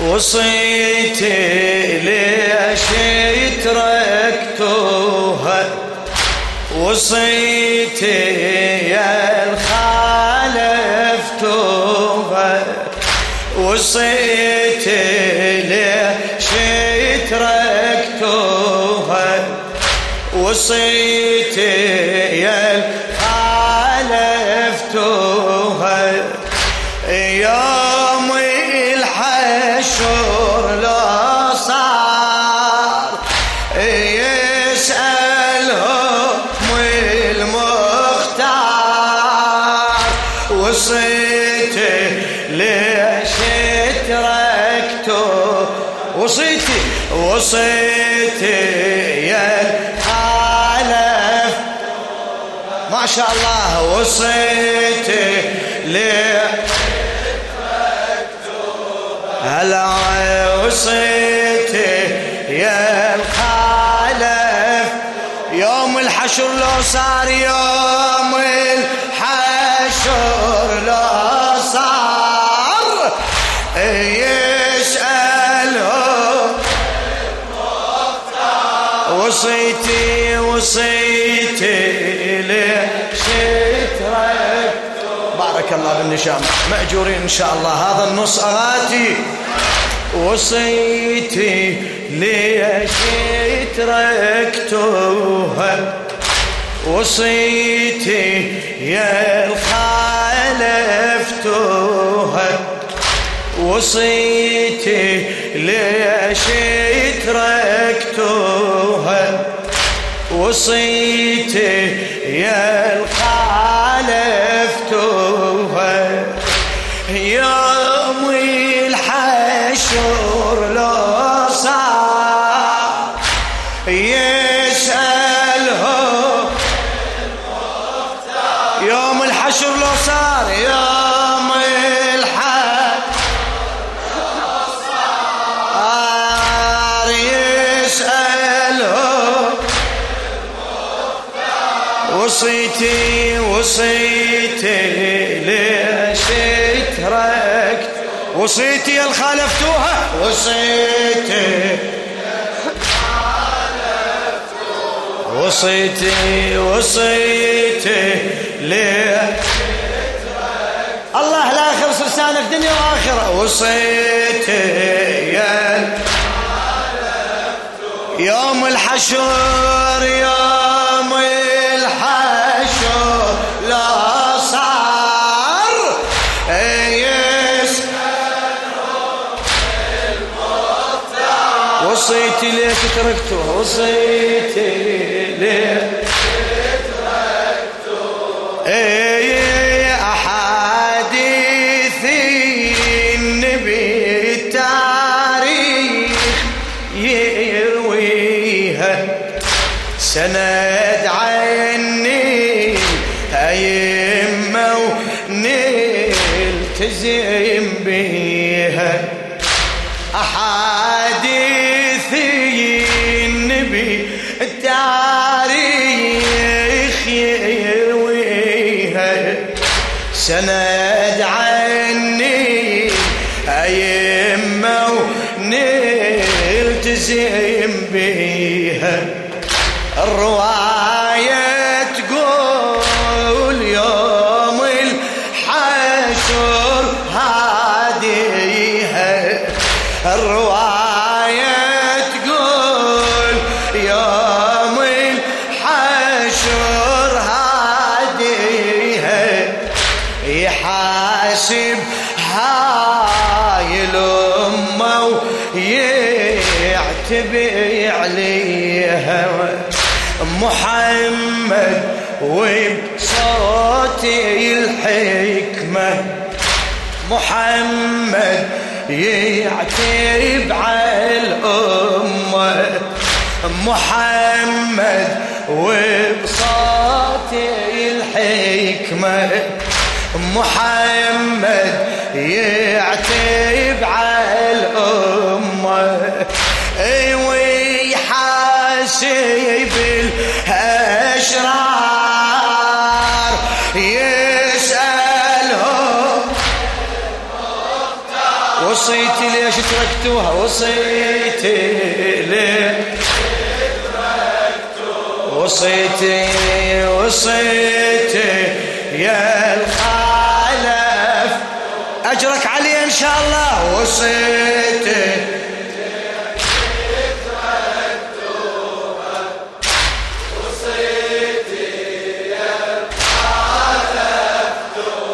وصيتي ليش تركتوها وصيتي يا الخالفتوها. وصيتي ليش تركتوها وصيتي يا وصيتي حالف ما شاء الله وصيتي هلا وصيتي يا الخالف يوم الحشر لو صار يوم الحشر لو صار يسأله وصيتي وصيتي ليش تركت بارك الله بالنشام مأجورين إن شاء الله. هذا النص أغاتي. وصيتي ليش تركتوها وصيتي يا الخالفتوها. وصيتي ليش تركتوها وصيتي يا الخالفتوها يوم وصيتي وصيتي ليش تركت؟ وصيتي اللي خالفتوها وصيتي وصيتي وصيتي ليه الله لا يخلص لسانك دنيا وآخرة. وصيتي يا يوم الحشر يوم وصيتي ليش تركته وصيتي إيه أحاديث النبي التاريخ يرويها. سند عني أيمة ونلتزم barro. يعتب على الأمة محمد وبصوتي الحكمة محمد يعتب على الأمة تركتوها وصيتي ليش وصيتي وصيتي يا الخالف. أجرك علي إن شاء الله. وصيتي.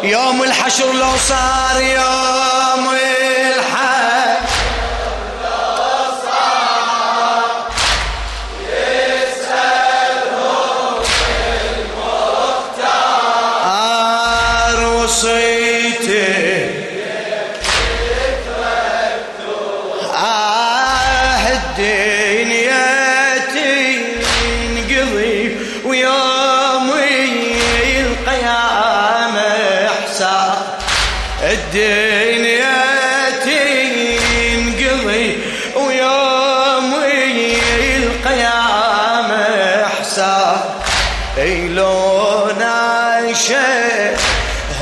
يوم الحشر لو صار يوم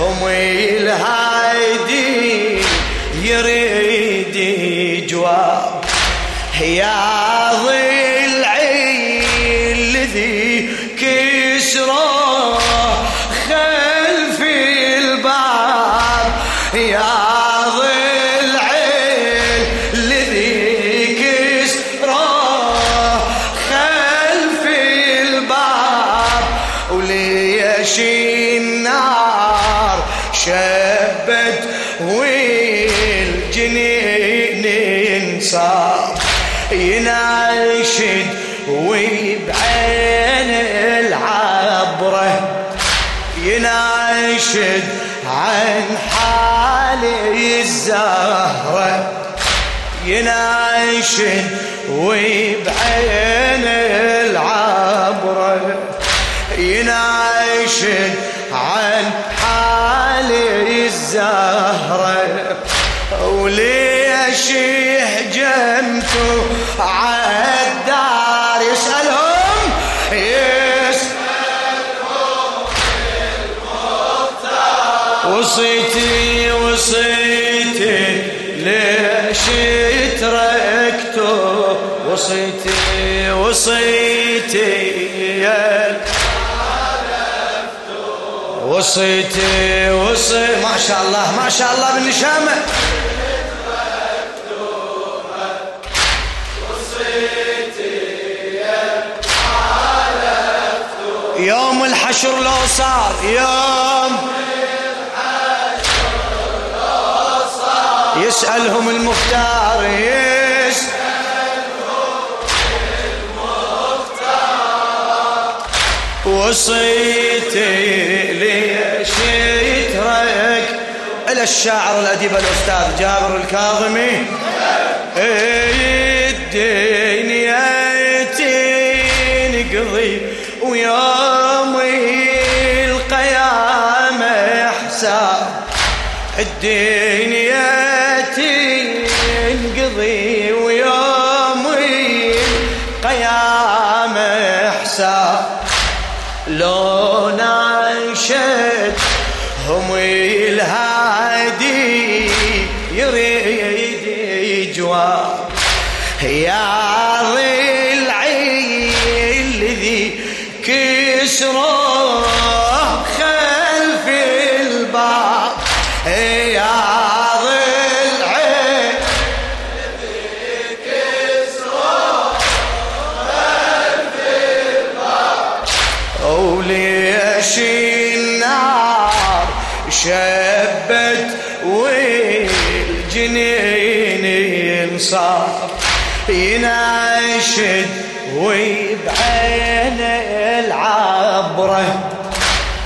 هم الهادي يريد جواب. يا ضلعي والجنين انصاب يناشد وبعين العبره يناشد عن حالي الزهره يناشد وبعين العبره يناشد عن حالي الزهرة وليش هجمتوا عالدار يسألهم يسألهم. وصيتي وصيتي ليش تركتوا وصيتي وصيتي يا وصيتي وصي ما شاء الله ما شاء الله بالنشامة يوم الحشر لو صار يوم يسألهم المختار يسأل وصيتي ليش يترك إلى الشاعر الأديب الأستاذ جابر الكاظمي. الدنيا تنقضي ويوم حساب يناشد وبعين العبرة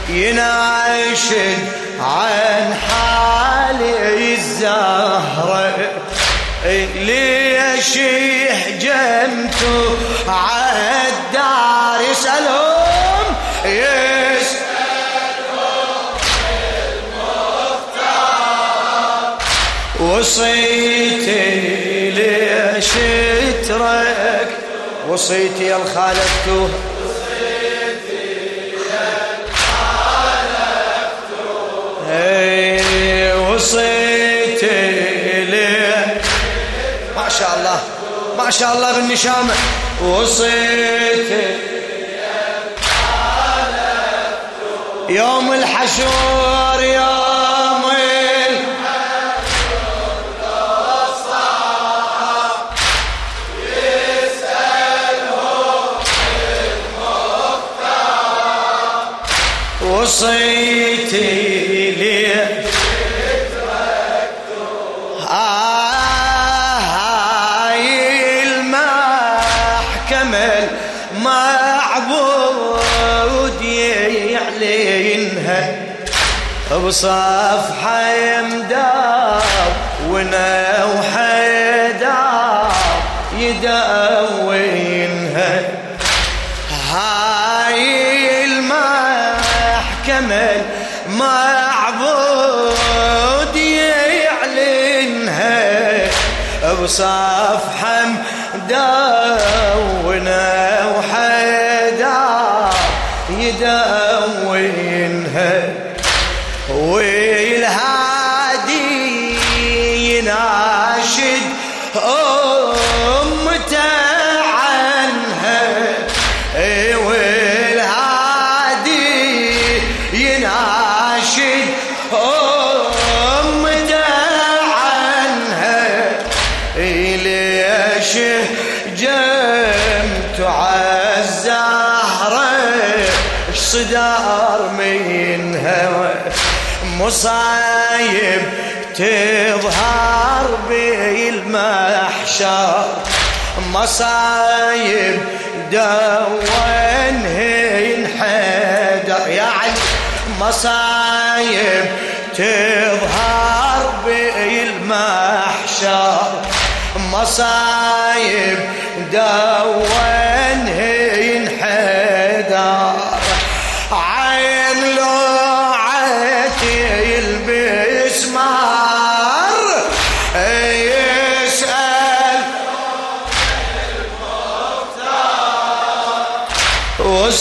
يناشد عن حالي الزهرة. ليش هجمتوا عالدار يسألهم يسألهم. وصيتي ليش ترك وصيتي يا الخالفتوه وصيتي شاء الله ما شاء الله بالنشامة. وصيت يوم الحشور يوم وصيتي لي هاي المحكمة المعبود يعلنها بصفحة ونوحدار يدونها بصفحة مدونة وحدار يدونها والهادي يناشد. أمته مصايب تظهر بالمحشر. مصايب دون ينحدر يعني مصايب تظهر بالمحشر. مصايب دون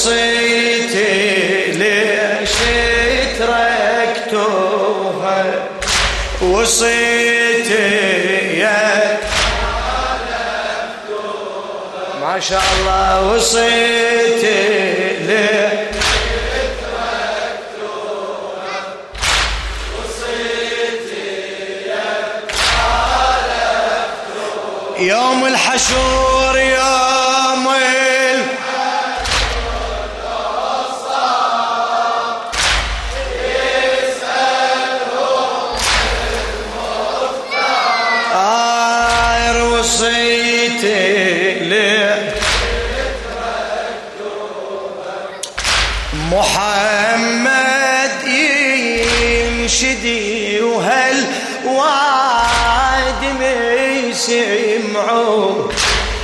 وصيتي ليش تركتوها؟ وصيتي يا ما شاء الله. وصيتي ليه يوم الحشور يوم يسمعوا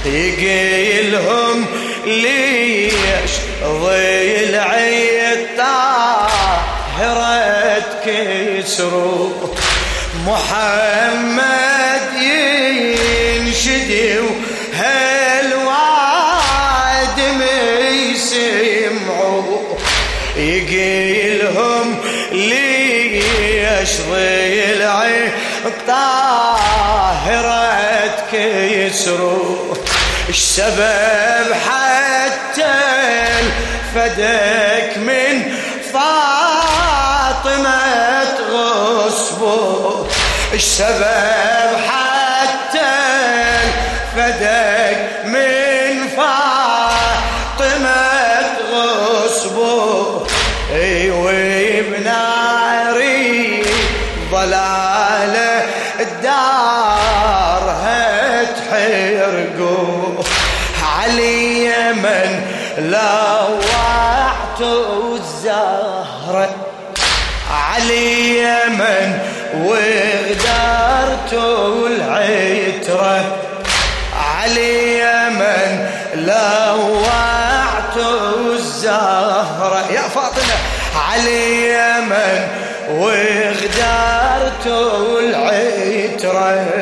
يقيلهم ليش ضلعي الطاهرة كسروا محمد ينشدي كيسروا السبب حتى فدك من فاطمة غصبه؟ السبب من وغدرت العترة علي من لوعت الزهرة. يا فاطمة علي من وغدرت العترة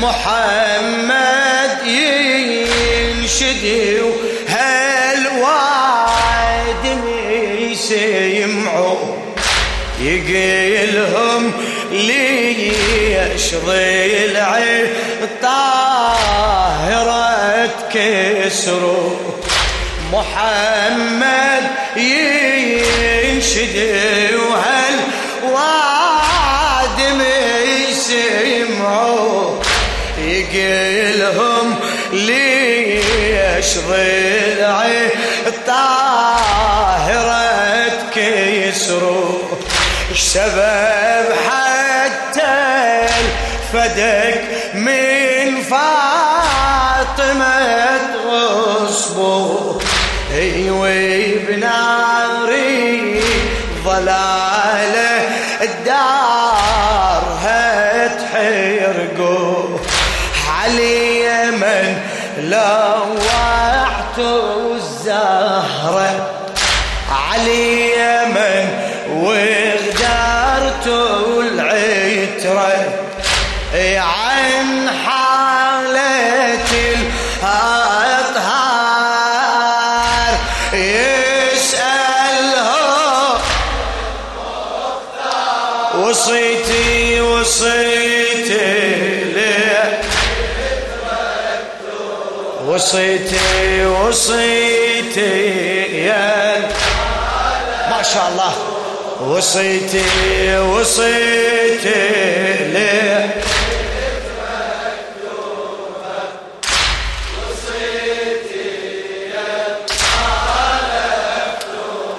محمد ينشدي يسمعوا يقيلهم ليش ضلع الطاهرة تكسروا محمد ينشد يقيلهم ليش ضلع الطاهرة كيسروا سبب حتى الفدك الزهره علي من وغدرت العترة. عن حالة الأطهار يسألها وصيتي وصيتي ليه؟ وصيتي وصيتي ما شاء الله. وصيتي وصيتي ليه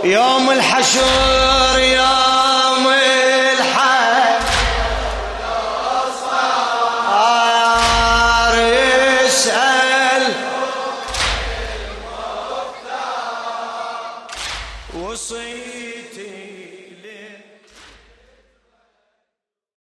يوم الحشر